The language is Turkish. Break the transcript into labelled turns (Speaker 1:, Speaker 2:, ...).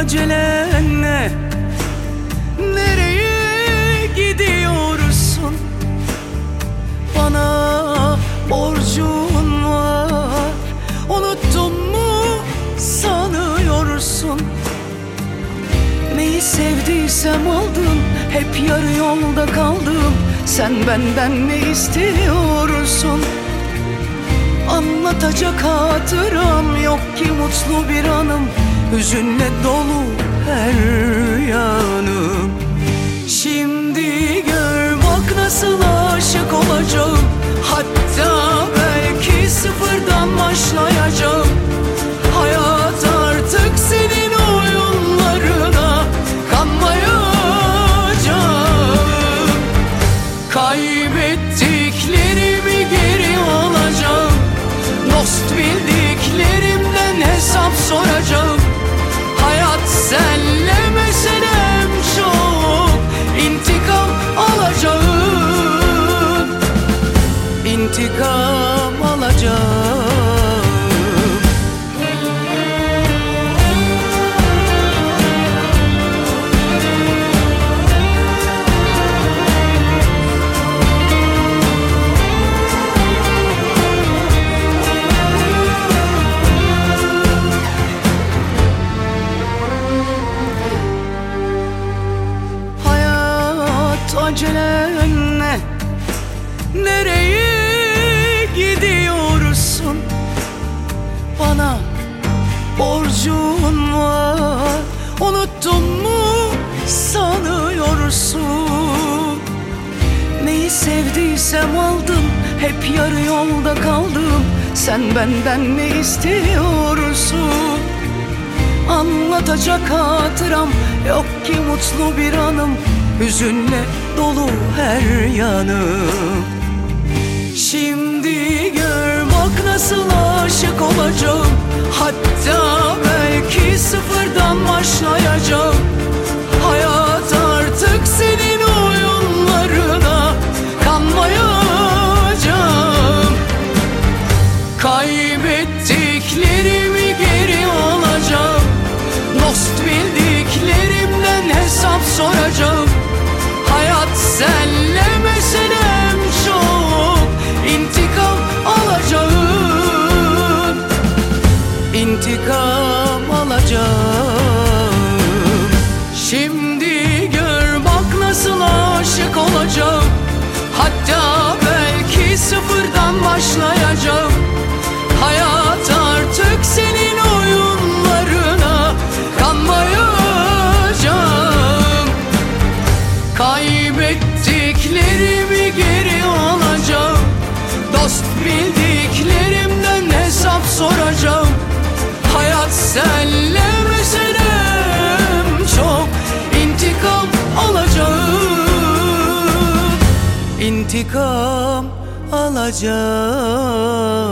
Speaker 1: acelen ne? Nereye gidiyorsun? Bana borcun var Unuttun mu sanıyorsun? Neyi sevdiysem aldım Hep yarı yolda kaldım Sen benden ne istiyorsun? Anlatacak hatıram yok ki mutlu bir anım Hüzünle dolu her yanım. Şimdi gör bak nasıl aşık olacağım. Hatta belki sıfırdan başlayacağım Nereye gidiyorsun? Bana borcun var Unuttun mu sanıyorsun? Neyi sevdiysem aldım Hep yarı yolda kaldım Sen benden ne istiyorsun? Anlatacak hatıram yok ki mutlu bir anım Hüzünle dolu her yanım Şimdi gör bak nasıl aşık olacağım. Hatta belki sıfırdan başlayacağım. Hayat artık senin oyunlarına kanmayacağım. Kaybettiklerimi geri alacağım. Dost bildiklerimden hesap soracağım başlayacağım. Hayat artık senin oyunlarına kanmayacağım Kaybettiklerimi geri alacağım. Dost bildiklerimden hesap soracağım. Hayat senle meselem çok İntikam alacağım. İntikam alacağım.